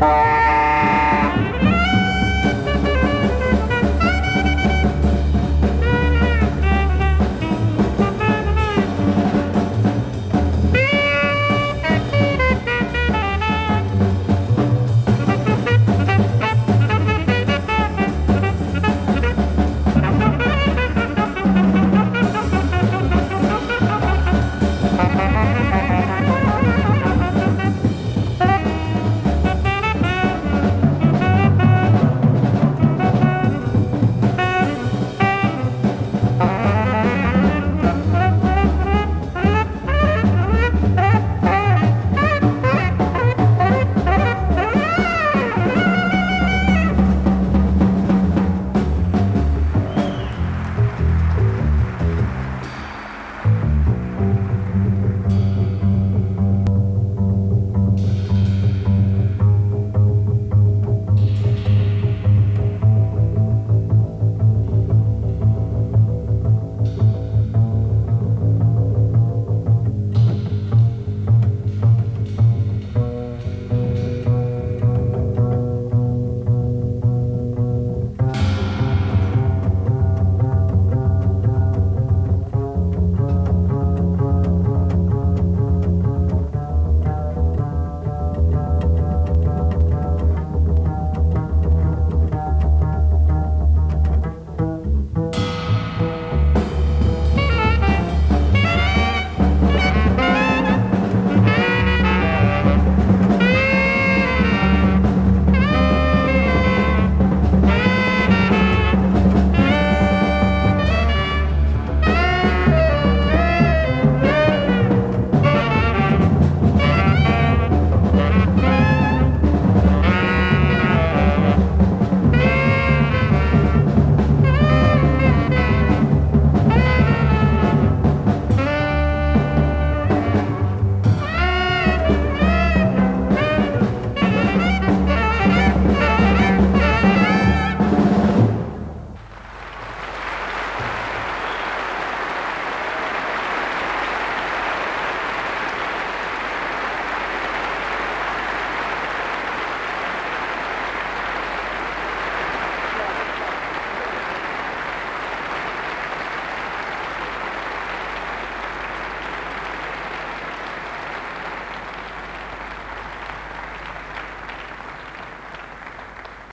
Ah!